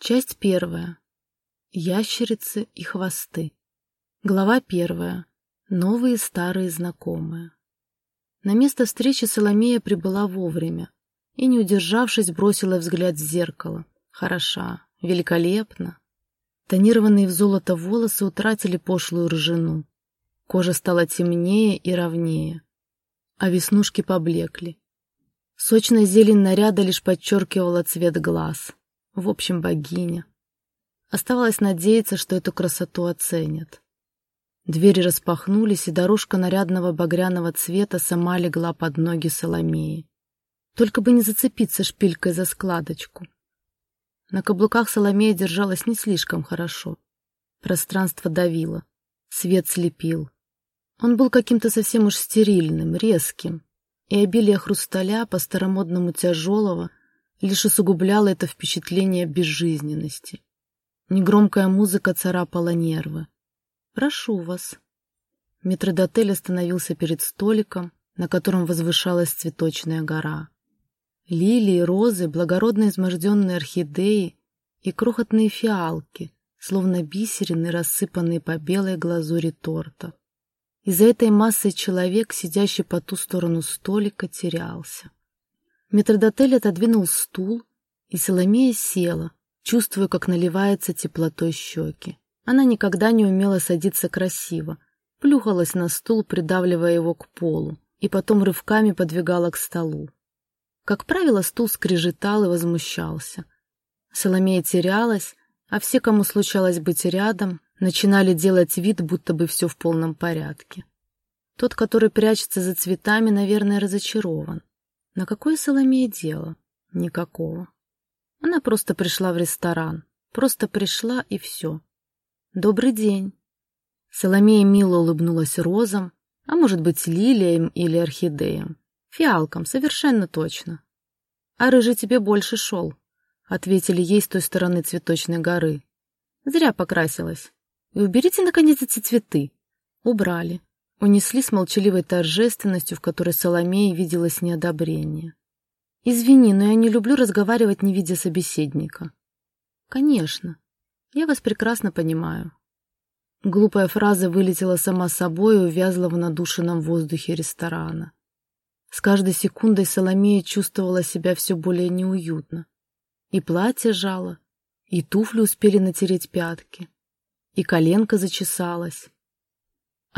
Часть первая. Ящерицы и хвосты. Глава первая. Новые старые знакомые. На место встречи Соломея прибыла вовремя и, не удержавшись, бросила взгляд в зеркало. Хороша, великолепна. Тонированные в золото волосы утратили пошлую рыжину. Кожа стала темнее и ровнее, а веснушки поблекли. Сочная зелень наряда лишь подчеркивала цвет глаз. В общем, богиня. Оставалось надеяться, что эту красоту оценят. Двери распахнулись, и дорожка нарядного багряного цвета сама легла под ноги Соломеи. Только бы не зацепиться шпилькой за складочку. На каблуках Соломея держалась не слишком хорошо. Пространство давило, свет слепил. Он был каким-то совсем уж стерильным, резким, и обилие хрусталя, по-старомодному тяжелого, лишь усугубляло это впечатление безжизненности. Негромкая музыка царапала нервы. «Прошу вас». Метродотель остановился перед столиком, на котором возвышалась цветочная гора. Лилии, розы, благородно изможденные орхидеи и крохотные фиалки, словно бисерины, рассыпанные по белой глазури торта. Из-за этой массы человек, сидящий по ту сторону столика, терялся. Метродотель отодвинул стул, и Соломея села, чувствуя, как наливается теплотой щеки. Она никогда не умела садиться красиво, плюхалась на стул, придавливая его к полу, и потом рывками подвигала к столу. Как правило, стул скрежетал и возмущался. Соломея терялась, а все, кому случалось быть рядом, начинали делать вид, будто бы все в полном порядке. Тот, который прячется за цветами, наверное, разочарован. На какое Соломея дело? Никакого. Она просто пришла в ресторан. Просто пришла и все. Добрый день. Соломея мило улыбнулась розам, а может быть лилиям или орхидеям. Фиалкам, совершенно точно. А рыжий тебе больше шел, ответили ей с той стороны цветочной горы. Зря покрасилась. И уберите, наконец, эти цветы. Убрали. Унесли с молчаливой торжественностью, в которой Соломея виделось неодобрение. «Извини, но я не люблю разговаривать, не видя собеседника». «Конечно. Я вас прекрасно понимаю». Глупая фраза вылетела сама собой и увязла в надушенном воздухе ресторана. С каждой секундой Соломея чувствовала себя все более неуютно. И платье жало, и туфли успели натереть пятки, и коленка зачесалась.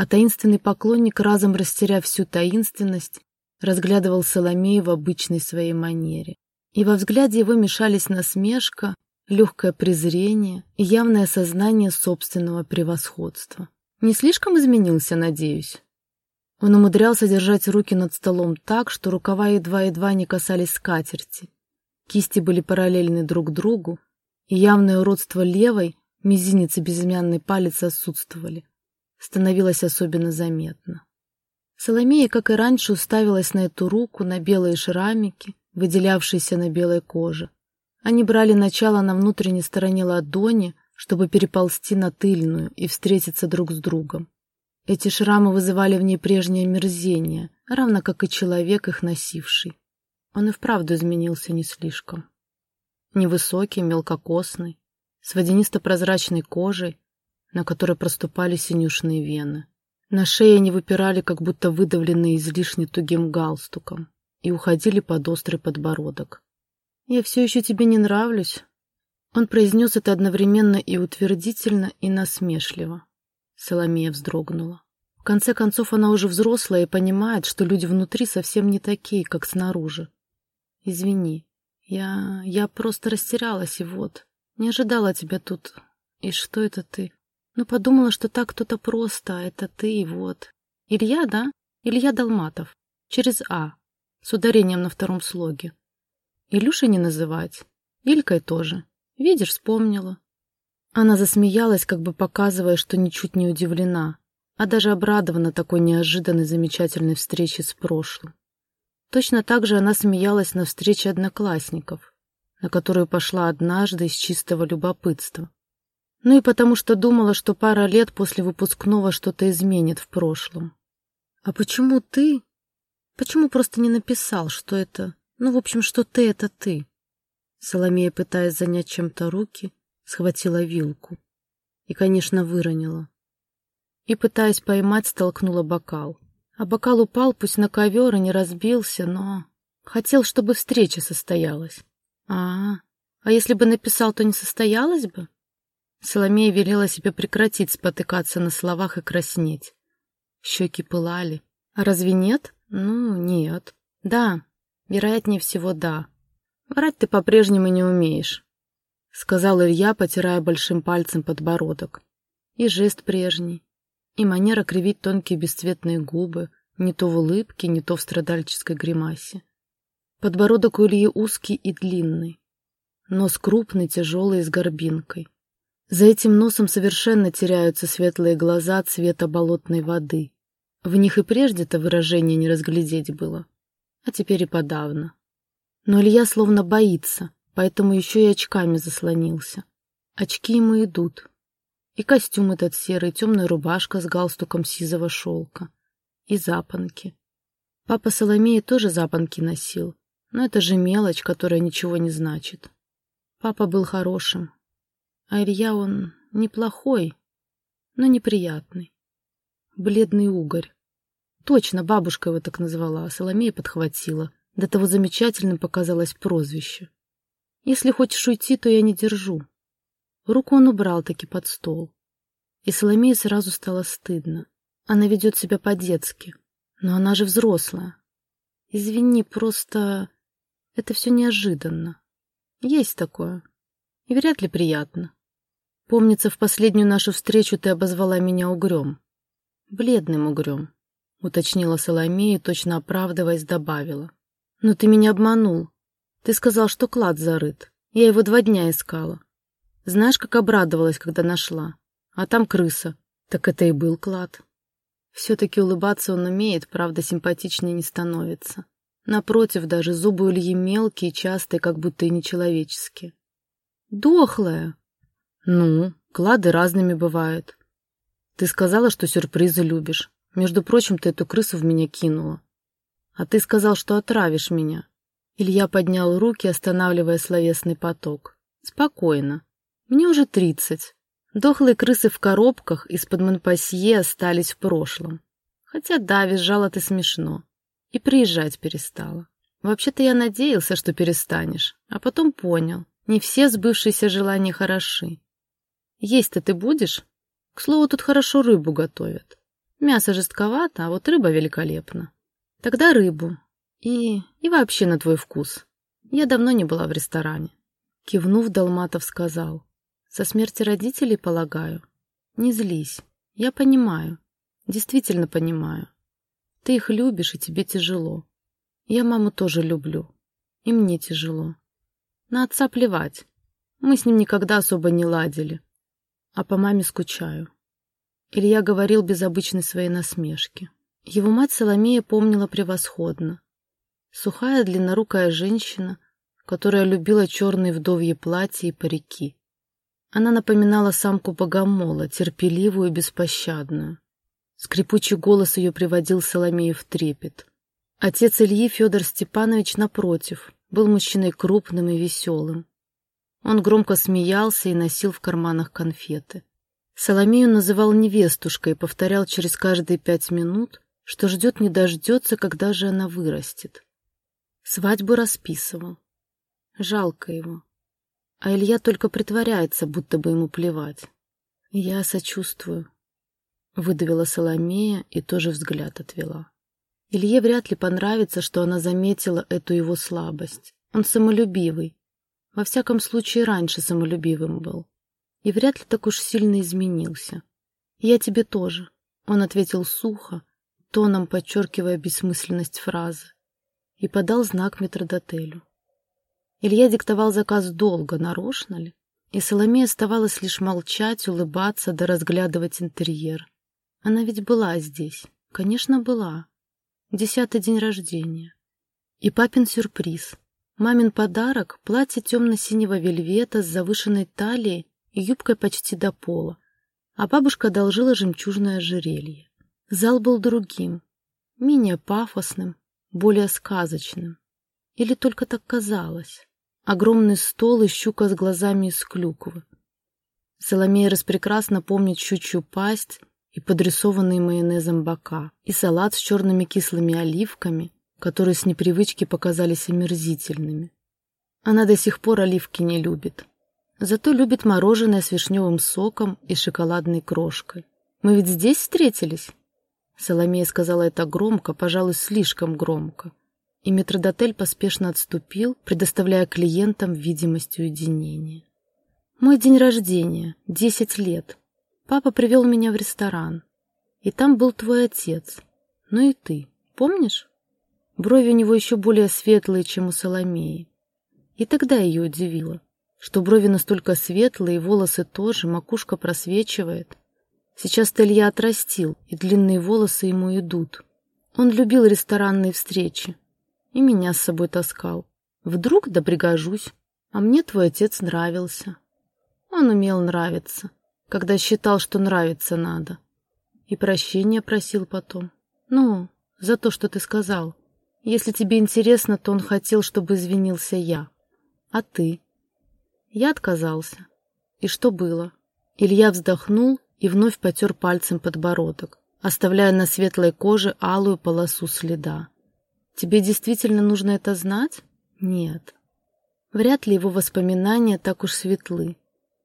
А таинственный поклонник, разом растеряв всю таинственность, разглядывал Соломею в обычной своей манере. И во взгляде его мешались насмешка, легкое презрение и явное сознание собственного превосходства. Не слишком изменился, надеюсь? Он умудрялся держать руки над столом так, что рукава едва-едва не касались скатерти. Кисти были параллельны друг другу, и явное уродство левой, мизинец и безымянный палец отсутствовали становилось особенно заметно. Соломея, как и раньше, уставилась на эту руку, на белые шрамики, выделявшиеся на белой коже. Они брали начало на внутренней стороне ладони, чтобы переползти на тыльную и встретиться друг с другом. Эти шрамы вызывали в ней прежнее мерзение, равно как и человек, их носивший. Он и вправду изменился не слишком. Невысокий, мелкокосный, с водянисто-прозрачной кожей, на которой проступали синюшные вены. На шее они выпирали, как будто выдавленные излишне тугим галстуком, и уходили под острый подбородок. «Я все еще тебе не нравлюсь?» Он произнес это одновременно и утвердительно, и насмешливо. Соломея вздрогнула. В конце концов, она уже взрослая и понимает, что люди внутри совсем не такие, как снаружи. «Извини, я... я просто растерялась, и вот. Не ожидала тебя тут. И что это ты?» Но подумала, что так кто-то просто, это ты, вот. Илья, да? Илья Долматов. Через А. С ударением на втором слоге. Илюшей не называть. Илькой тоже. Видишь, вспомнила. Она засмеялась, как бы показывая, что ничуть не удивлена, а даже обрадована такой неожиданной замечательной встрече с прошлым. Точно так же она смеялась на встрече одноклассников, на которую пошла однажды из чистого любопытства. Ну и потому что думала, что пара лет после выпускного что-то изменит в прошлом. А почему ты? Почему просто не написал, что это... Ну, в общем, что ты — это ты? Соломея, пытаясь занять чем-то руки, схватила вилку. И, конечно, выронила. И, пытаясь поймать, столкнула бокал. А бокал упал, пусть на ковер и не разбился, но... Хотел, чтобы встреча состоялась. А, -а, а если бы написал, то не состоялась бы? Соломея велела себе прекратить спотыкаться на словах и краснеть. Щеки пылали. А разве нет? Ну, нет. Да, вероятнее всего, да. Врать ты по-прежнему не умеешь, — сказал Илья, потирая большим пальцем подбородок. И жест прежний, и манера кривить тонкие бесцветные губы, не то в улыбке, не то в страдальческой гримасе. Подбородок у Ильи узкий и длинный, нос крупный, тяжелый, с горбинкой. За этим носом совершенно теряются светлые глаза цвета болотной воды. В них и прежде-то выражение не разглядеть было, а теперь и подавно. Но Илья словно боится, поэтому еще и очками заслонился. Очки ему идут. И костюм этот серый, темная рубашка с галстуком сизого шелка. И запонки. Папа Соломеи тоже запонки носил, но это же мелочь, которая ничего не значит. Папа был хорошим, а Илья он неплохой, но неприятный. Бледный угорь. Точно, бабушка его так назвала, а Соломея подхватила. До того замечательным показалось прозвище. Если хочешь уйти, то я не держу. Руку он убрал таки под стол. И Соломее сразу стало стыдно. Она ведет себя по-детски. Но она же взрослая. Извини, просто... Это все неожиданно. Есть такое. И вряд ли приятно. Помнится, в последнюю нашу встречу ты обозвала меня угрём. Бледным угрём, уточнила Соломея, точно оправдываясь, добавила. Но ты меня обманул. Ты сказал, что клад зарыт. Я его два дня искала. Знаешь, как обрадовалась, когда нашла. А там крыса. Так это и был клад. Все-таки улыбаться он умеет, правда, симпатичнее не становится. Напротив, даже зубы у Ильи мелкие, частые, как будто и нечеловеческие. «Дохлая!» Ну, клады разными бывают. Ты сказала, что сюрпризы любишь. Между прочим, ты эту крысу в меня кинула. А ты сказал, что отравишь меня. Илья поднял руки, останавливая словесный поток. Спокойно. Мне уже тридцать. Дохлые крысы в коробках из-под Монпасье остались в прошлом. Хотя да, визжала ты смешно. И приезжать перестала. Вообще-то я надеялся, что перестанешь, а потом понял, не все сбывшиеся желания хороши. Есть-то ты будешь? К слову, тут хорошо рыбу готовят. Мясо жестковато, а вот рыба великолепна. Тогда рыбу. И... и вообще на твой вкус. Я давно не была в ресторане. Кивнув, Долматов сказал. Со смерти родителей, полагаю? Не злись. Я понимаю. Действительно понимаю. Ты их любишь, и тебе тяжело. Я маму тоже люблю. И мне тяжело. На отца плевать. Мы с ним никогда особо не ладили а по маме скучаю. Илья говорил без обычной своей насмешки. Его мать Соломея помнила превосходно. Сухая длиннорукая женщина, которая любила черные вдовьи платья и парики. Она напоминала самку богомола, терпеливую и беспощадную. Скрипучий голос ее приводил Соломею в трепет. Отец Ильи, Федор Степанович, напротив, был мужчиной крупным и веселым. Он громко смеялся и носил в карманах конфеты. Соломею называл невестушкой и повторял через каждые пять минут, что ждет не дождется, когда же она вырастет. Свадьбу расписывал. Жалко его. А Илья только притворяется, будто бы ему плевать. Я сочувствую. Выдавила Соломея и тоже взгляд отвела. Илье вряд ли понравится, что она заметила эту его слабость. Он самолюбивый, во всяком случае, раньше самолюбивым был. И вряд ли так уж сильно изменился. «Я тебе тоже», — он ответил сухо, тоном подчеркивая бессмысленность фразы, и подал знак метродотелю. Илья диктовал заказ долго, нарочно ли? И Соломея оставалось лишь молчать, улыбаться да разглядывать интерьер. Она ведь была здесь. Конечно, была. Десятый день рождения. И папин сюрприз. Мамин подарок — платье темно-синего вельвета с завышенной талией и юбкой почти до пола, а бабушка одолжила жемчужное ожерелье. Зал был другим, менее пафосным, более сказочным. Или только так казалось? огромный стол и щука с глазами из клюквы. Соломея распрекрасно помнит щучью пасть и подрисованные майонезом бока, и салат с черными кислыми оливками, которые с непривычки показались омерзительными. Она до сих пор оливки не любит. Зато любит мороженое с вишневым соком и шоколадной крошкой. Мы ведь здесь встретились?» Соломея сказала это громко, пожалуй, слишком громко. И метродотель поспешно отступил, предоставляя клиентам видимость уединения. «Мой день рождения, десять лет. Папа привел меня в ресторан. И там был твой отец. Ну и ты, помнишь? Брови у него еще более светлые, чем у Соломеи. И тогда ее удивило, что брови настолько светлые, волосы тоже, макушка просвечивает. Сейчас-то Илья отрастил, и длинные волосы ему идут. Он любил ресторанные встречи. И меня с собой таскал. Вдруг да пригожусь. А мне твой отец нравился. Он умел нравиться, когда считал, что нравиться надо. И прощения просил потом. Ну, за то, что ты сказал. Если тебе интересно, то он хотел, чтобы извинился я. А ты? Я отказался. И что было? Илья вздохнул и вновь потер пальцем подбородок, оставляя на светлой коже алую полосу следа. «Тебе действительно нужно это знать?» «Нет». Вряд ли его воспоминания так уж светлы.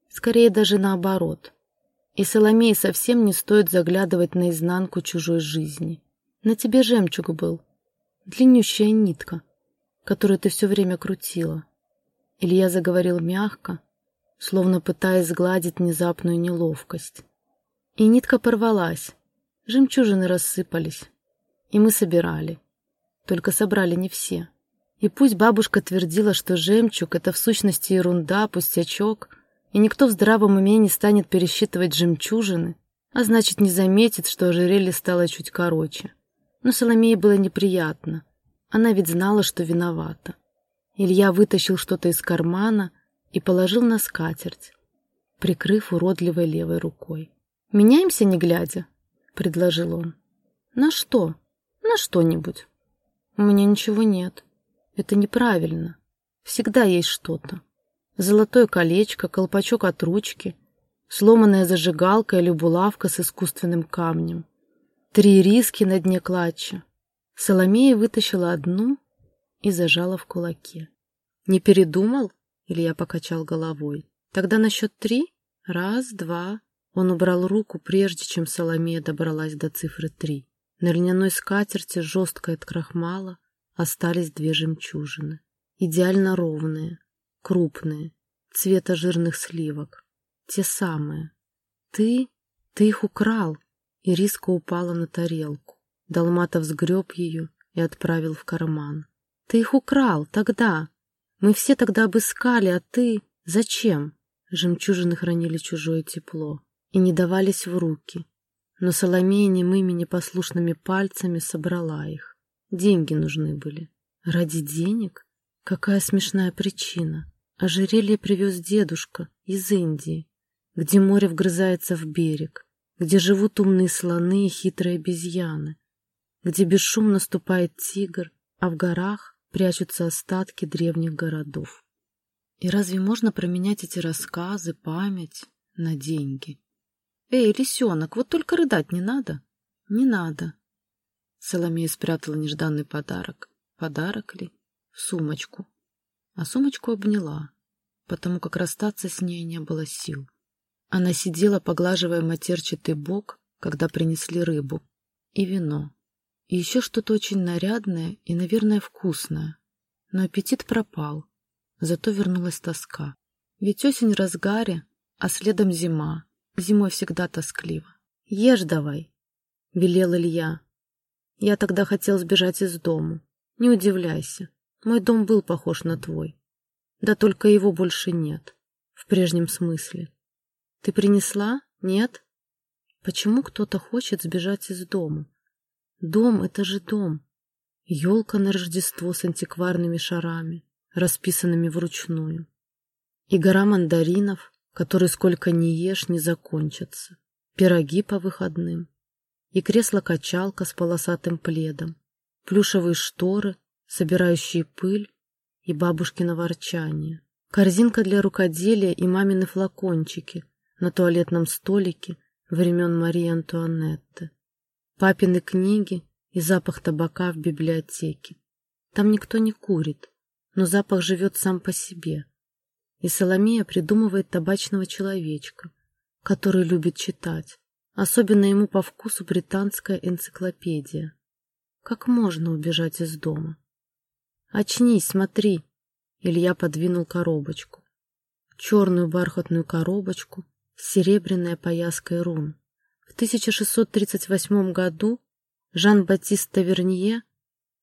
Скорее даже наоборот. И Соломее совсем не стоит заглядывать наизнанку чужой жизни. На тебе жемчуг был. Длиннющая нитка, которую ты все время крутила. Илья заговорил мягко, словно пытаясь сгладить внезапную неловкость. И нитка порвалась, жемчужины рассыпались, и мы собирали. Только собрали не все. И пусть бабушка твердила, что жемчуг — это в сущности ерунда, пустячок, и никто в здравом уме не станет пересчитывать жемчужины, а значит, не заметит, что ожерелье стало чуть короче. Но Соломее было неприятно. Она ведь знала, что виновата. Илья вытащил что-то из кармана и положил на скатерть, прикрыв уродливой левой рукой. «Меняемся, не глядя?» — предложил он. «На что? На что-нибудь?» «У меня ничего нет. Это неправильно. Всегда есть что-то. Золотое колечко, колпачок от ручки, сломанная зажигалка или булавка с искусственным камнем. Три риски на дне клатча. Соломея вытащила одну и зажала в кулаке. «Не передумал?» — Илья покачал головой. «Тогда на счет три? Раз, два, он убрал руку, прежде чем Соломея добралась до цифры три. На льняной скатерти, жесткой от крахмала, остались две жемчужины. Идеально ровные, крупные, цвета жирных сливок. Те самые. Ты? Ты их украл. Ириска упала на тарелку. Долматов сгреб ее и отправил в карман. Ты их украл тогда. Мы все тогда обыскали, а ты... Зачем? Жемчужины хранили чужое тепло и не давались в руки. Но Соломея немыми непослушными пальцами собрала их. Деньги нужны были. Ради денег? Какая смешная причина. Ожерелье привез дедушка из Индии, где море вгрызается в берег, где живут умные слоны и хитрые обезьяны, где бесшумно ступает тигр, а в горах прячутся остатки древних городов. И разве можно променять эти рассказы, память на деньги? «Эй, лисенок, вот только рыдать не надо». «Не надо». Соломея спрятала нежданный подарок. Подарок ли? В сумочку. А сумочку обняла, потому как расстаться с ней не было сил. Она сидела, поглаживая матерчатый бок, когда принесли рыбу, и вино, и еще что-то очень нарядное и, наверное, вкусное. Но аппетит пропал, зато вернулась тоска. Ведь осень в разгаре, а следом зима, Зимой всегда тоскливо. «Ешь давай», — велел Илья. Я тогда хотел сбежать из дому. Не удивляйся, мой дом был похож на твой. Да только его больше нет, в прежнем смысле. Ты принесла? Нет? Почему кто-то хочет сбежать из дома? Дом — это же дом. Елка на Рождество с антикварными шарами, расписанными вручную. И гора мандаринов, которые сколько ни ешь, не закончатся, пироги по выходным, и кресло-качалка с полосатым пледом, плюшевые шторы, собирающие пыль, и бабушкино ворчание. Корзинка для рукоделия и мамины флакончики на туалетном столике времен Марии Антуанетты. Папины книги и запах табака в библиотеке. Там никто не курит, но запах живет сам по себе. И Соломея придумывает табачного человечка, который любит читать. Особенно ему по вкусу британская энциклопедия. Как можно убежать из дома? «Очнись, смотри!» Илья подвинул коробочку. Черную бархатную коробочку с серебряной пояской рун. В 1638 году Жан-Батист Тавернье,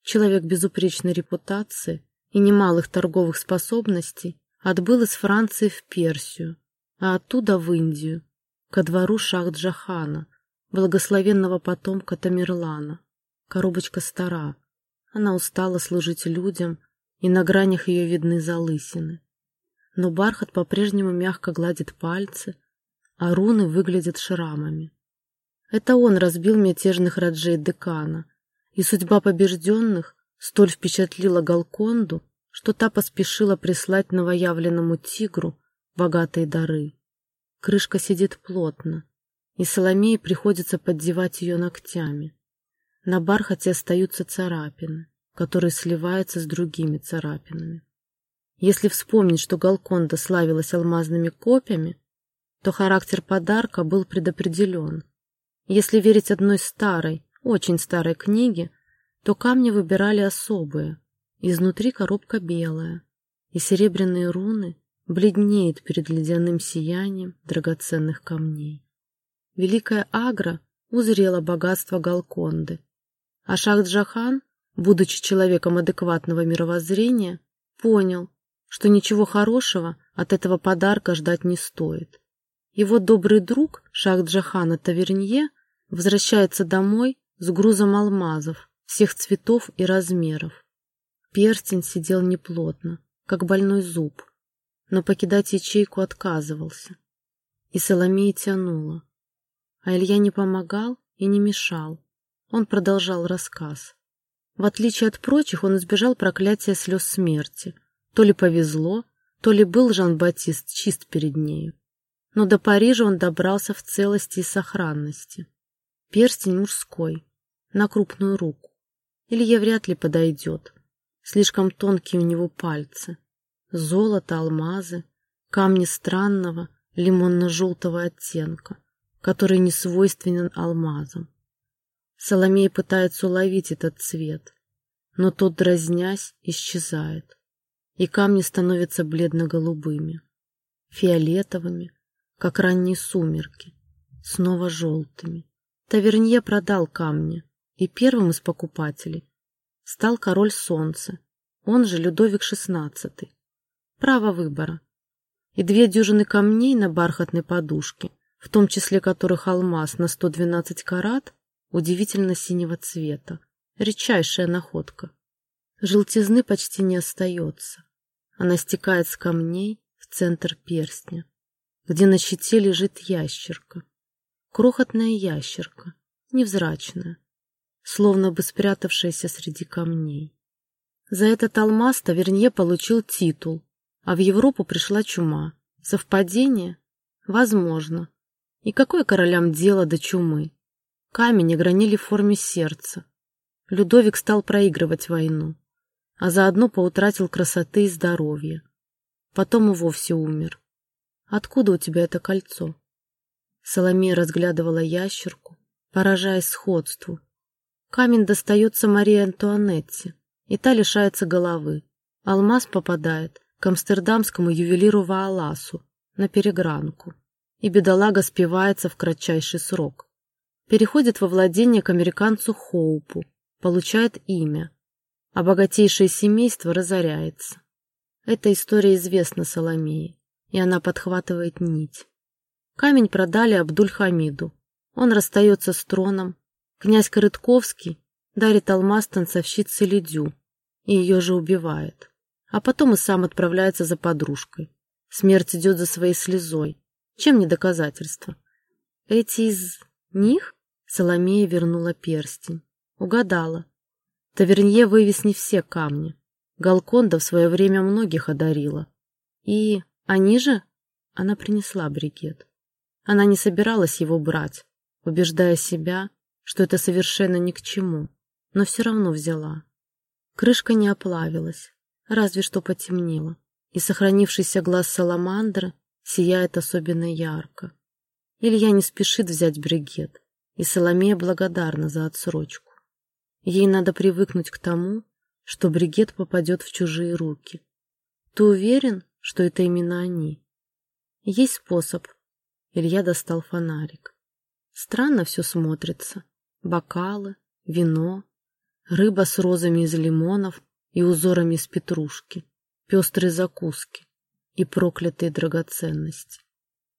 человек безупречной репутации и немалых торговых способностей, отбыл из Франции в Персию, а оттуда в Индию, ко двору Шах-Джахана, благословенного потомка Тамерлана. Коробочка стара, она устала служить людям, и на гранях ее видны залысины. Но бархат по-прежнему мягко гладит пальцы, а руны выглядят шрамами. Это он разбил мятежных раджей декана, и судьба побежденных столь впечатлила Галконду, что та поспешила прислать новоявленному тигру богатые дары. Крышка сидит плотно, и Соломее приходится поддевать ее ногтями. На бархате остаются царапины, которые сливаются с другими царапинами. Если вспомнить, что Галконда славилась алмазными копьями, то характер подарка был предопределен. Если верить одной старой, очень старой книге, то камни выбирали особые. Изнутри коробка белая, и серебряные руны бледнеют перед ледяным сиянием драгоценных камней. Великая Агра узрела богатство Галконды а Шах-Джахан, будучи человеком адекватного мировоззрения, понял, что ничего хорошего от этого подарка ждать не стоит. Его добрый друг Шах-Джахана Тавернье возвращается домой с грузом алмазов всех цветов и размеров. Перстень сидел неплотно, как больной зуб, но покидать ячейку отказывался. И Соломея тянула. А Илья не помогал и не мешал, он продолжал рассказ. В отличие от прочих, он избежал проклятия слез смерти. То ли повезло, то ли был Жан-Батист чист перед нею. Но до Парижа он добрался в целости и сохранности. Перстень мужской, на крупную руку. Илье вряд ли подойдет. Слишком тонкие у него пальцы. Золото, алмазы, камни странного лимонно-желтого оттенка, который не свойственен алмазам. Соломея пытается уловить этот цвет, но тот, дразнясь, исчезает, и камни становятся бледно-голубыми, фиолетовыми, как ранние сумерки, снова желтыми. Тавернье продал камни, и первым из покупателей стал король солнца, он же Людовик XVI. Право выбора. И две дюжины камней на бархатной подушке, в том числе которых алмаз на 112 карат, удивительно синего цвета. Редчайшая находка. Желтизны почти не остается. Она стекает с камней в центр перстня, где на щите лежит ящерка. Крохотная ящерка, невзрачная, словно бы спрятавшаяся среди камней. За этот алмаз Тавернье получил титул, а в Европу пришла чума. Совпадение? Возможно. И какое королям дело до чумы? Камень огранили в форме сердца. Людовик стал проигрывать войну, а заодно поутратил красоты и здоровья. Потом и вовсе умер. Откуда у тебя это кольцо? Соломея разглядывала ящерку, поражаясь сходству. Камень достается Марии Антуанетте, и та лишается головы. Алмаз попадает к амстердамскому ювелиру Вааласу на перегранку, и бедолага спивается в кратчайший срок переходит во владение к американцу Хоупу, получает имя, а богатейшее семейство разоряется. Эта история известна Соломее, и она подхватывает нить. Камень продали Абдуль-Хамиду. Он расстается с троном. Князь Корытковский дарит алмаз танцовщице Лидю и ее же убивает. А потом и сам отправляется за подружкой. Смерть идет за своей слезой. Чем не доказательство? Эти из них? Соломея вернула перстень. Угадала. Тавернье вывез не все камни. Галконда в свое время многих одарила. И они же? Она принесла брикет. Она не собиралась его брать, убеждая себя, что это совершенно ни к чему, но все равно взяла. Крышка не оплавилась, разве что потемнело, и сохранившийся глаз саламандры сияет особенно ярко. Илья не спешит взять бригет, и Соломея благодарна за отсрочку. Ей надо привыкнуть к тому, что бригет попадет в чужие руки. Ты уверен, что это именно они? Есть способ. Илья достал фонарик. Странно все смотрится. Бокалы, вино, рыба с розами из лимонов и узорами из петрушки, пестрые закуски и проклятые драгоценности.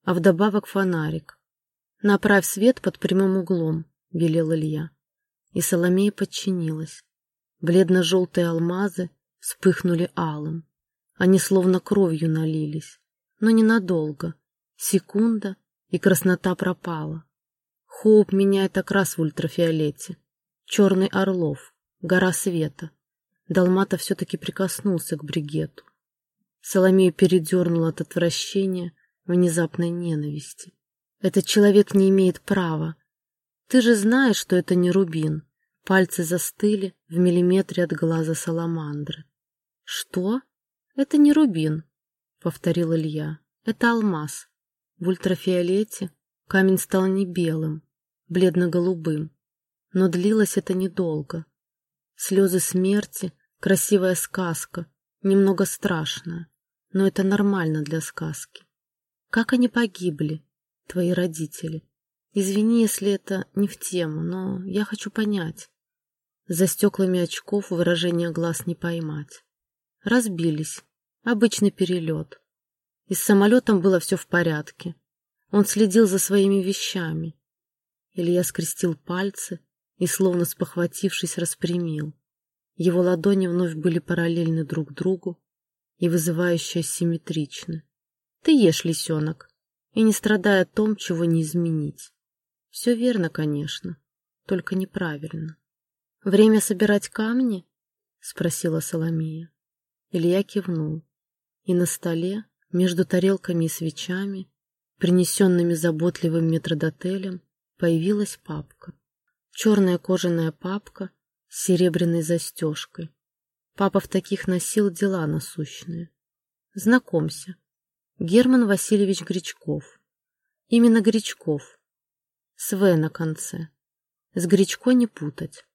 А вдобавок фонарик. «Направь свет под прямым углом», — велел Илья. И Соломея подчинилась. Бледно-желтые алмазы вспыхнули алым. Они словно кровью налились. Но ненадолго. Секунда, и краснота пропала. Хоуп меняет окрас в ультрафиолете. Черный Орлов, гора света. Далмата все-таки прикоснулся к бригету. Соломею передернула от отвращения, внезапной ненависти. Этот человек не имеет права. Ты же знаешь, что это не рубин. Пальцы застыли в миллиметре от глаза саламандры. «Что? Это не рубин», — повторил Илья. «Это алмаз. В ультрафиолете камень стал не белым, бледно-голубым. Но длилось это недолго. Слезы смерти, красивая сказка, немного страшная, но это нормально для сказки. Как они погибли, твои родители? Извини, если это не в тему, но я хочу понять. За стеклами очков выражение глаз не поймать. Разбились. Обычный перелет. И с самолетом было все в порядке. Он следил за своими вещами. Илья скрестил пальцы и, словно спохватившись, распрямил. Его ладони вновь были параллельны друг другу и вызывающе симметричны. Ты ешь, лисенок, и не страдай о том, чего не изменить. Все верно, конечно, только неправильно. «Время собирать камни?» — спросила Соломея. Илья кивнул. И на столе, между тарелками и свечами, принесенными заботливым метродотелем, появилась папка. Черная кожаная папка с серебряной застежкой. Папа в таких носил дела насущные. Знакомься, Герман Васильевич Гречков. Именно Гречков. С «В» на конце. С Гречко не путать.